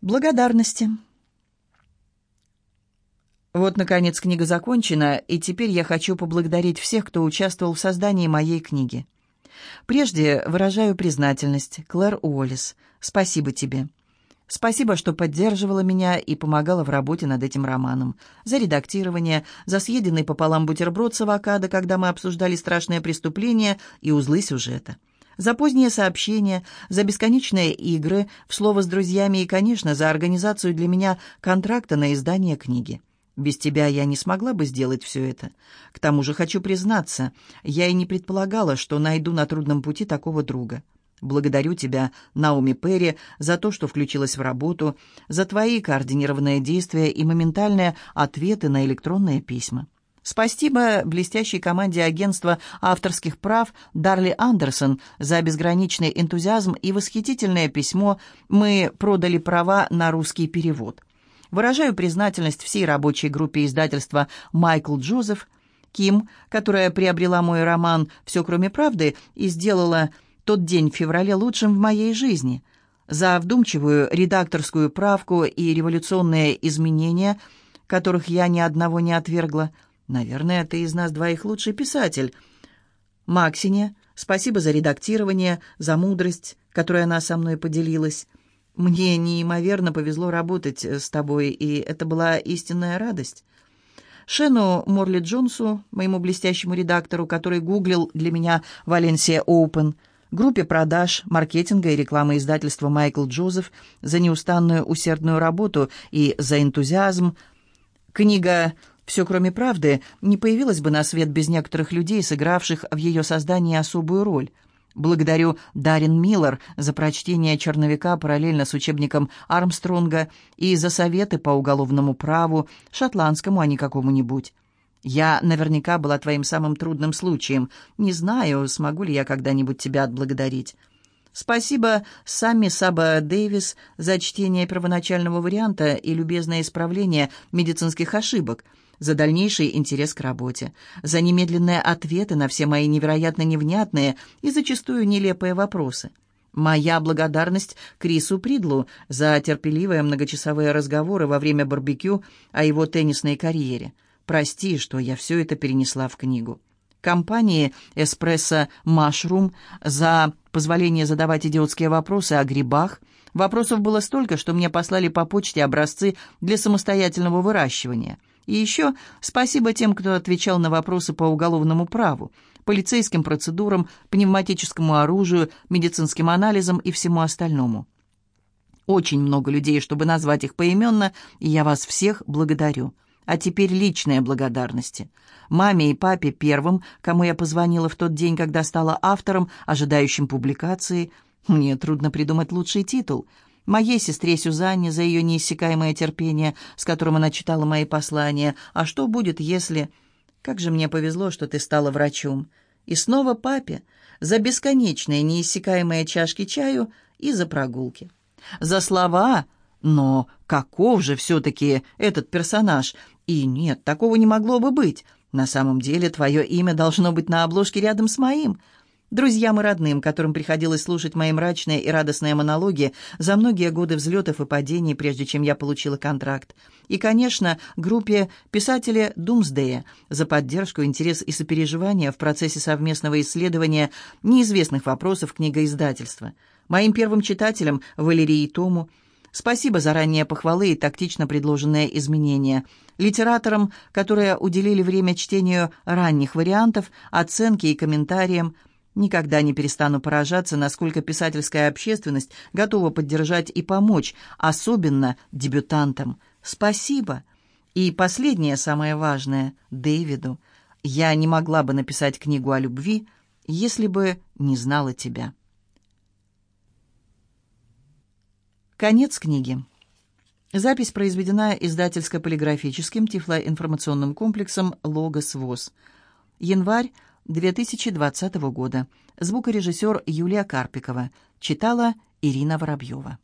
Благодарности. Вот, наконец, книга закончена, и теперь я хочу поблагодарить всех, кто участвовал в создании моей книги. Прежде выражаю признательность. Клэр Уоллес, спасибо тебе. Спасибо, что поддерживала меня и помогала в работе над этим романом. За редактирование, за съеденный пополам бутерброд с авокадо, когда мы обсуждали страшное преступление и узлы сюжета за поздние сообщения, за бесконечные игры, в слово с друзьями и, конечно, за организацию для меня контракта на издание книги. Без тебя я не смогла бы сделать все это. К тому же хочу признаться, я и не предполагала, что найду на трудном пути такого друга. Благодарю тебя, Наоми Перри, за то, что включилась в работу, за твои координированные действия и моментальные ответы на электронные письма. Спасибо блестящей команде агентства авторских прав Дарли Андерсон за безграничный энтузиазм и восхитительное письмо «Мы продали права на русский перевод». Выражаю признательность всей рабочей группе издательства «Майкл Джозеф», Ким, которая приобрела мой роман «Все, кроме правды» и сделала тот день в феврале лучшим в моей жизни, за вдумчивую редакторскую правку и революционные изменения, которых я ни одного не отвергла – Наверное, ты из нас двоих лучший писатель. Максине, спасибо за редактирование, за мудрость, которой она со мной поделилась. Мне неимоверно повезло работать с тобой, и это была истинная радость. Шену Морли Джонсу, моему блестящему редактору, который гуглил для меня «Валенсия Оупен», группе продаж, маркетинга и рекламы издательства «Майкл Джозеф» за неустанную усердную работу и за энтузиазм. Книга все, кроме правды, не появилось бы на свет без некоторых людей, сыгравших в ее создании особую роль. Благодарю Дарин Миллер за прочтение черновика параллельно с учебником Армстронга и за советы по уголовному праву, шотландскому, а не какому-нибудь. Я наверняка была твоим самым трудным случаем. Не знаю, смогу ли я когда-нибудь тебя отблагодарить. Спасибо Самми Саба Дэвис за чтение первоначального варианта и любезное исправление медицинских ошибок – за дальнейший интерес к работе, за немедленные ответы на все мои невероятно невнятные и зачастую нелепые вопросы. Моя благодарность Крису Придлу за терпеливые многочасовые разговоры во время барбекю о его теннисной карьере. Прости, что я все это перенесла в книгу. Компании «Эспрессо Машрум» за позволение задавать идиотские вопросы о грибах. Вопросов было столько, что мне послали по почте образцы для самостоятельного выращивания – и еще спасибо тем, кто отвечал на вопросы по уголовному праву, полицейским процедурам, пневматическому оружию, медицинским анализам и всему остальному. Очень много людей, чтобы назвать их поименно, и я вас всех благодарю. А теперь личные благодарности. Маме и папе первым, кому я позвонила в тот день, когда стала автором, ожидающим публикации. Мне трудно придумать лучший титул — моей сестре Сюзанне за ее неиссякаемое терпение, с которым она читала мои послания. А что будет, если... Как же мне повезло, что ты стала врачом. И снова папе за бесконечные неиссякаемые чашки чаю и за прогулки. За слова, но каков же все-таки этот персонаж? И нет, такого не могло бы быть. На самом деле твое имя должно быть на обложке рядом с моим — Друзьям и родным, которым приходилось слушать мои мрачные и радостные монологи за многие годы взлетов и падений, прежде чем я получила контракт. И, конечно, группе писателя Думсдея за поддержку, интерес и сопереживание в процессе совместного исследования неизвестных вопросов книгоиздательства. Моим первым читателям Валерии Тому – Спасибо за ранние похвалы и тактично предложенные изменения. Литераторам, которые уделили время чтению ранних вариантов, оценке и комментариям, Никогда не перестану поражаться, насколько писательская общественность готова поддержать и помочь, особенно дебютантам. Спасибо. И последнее, самое важное, Дэвиду. Я не могла бы написать книгу о любви, если бы не знала тебя. Конец книги. Запись произведена издательско-полиграфическим тифлоинформационным комплексом «Логос ВОЗ». Январь 2020 года. Звукорежиссер Юлия Карпикова. Читала Ирина Воробьева.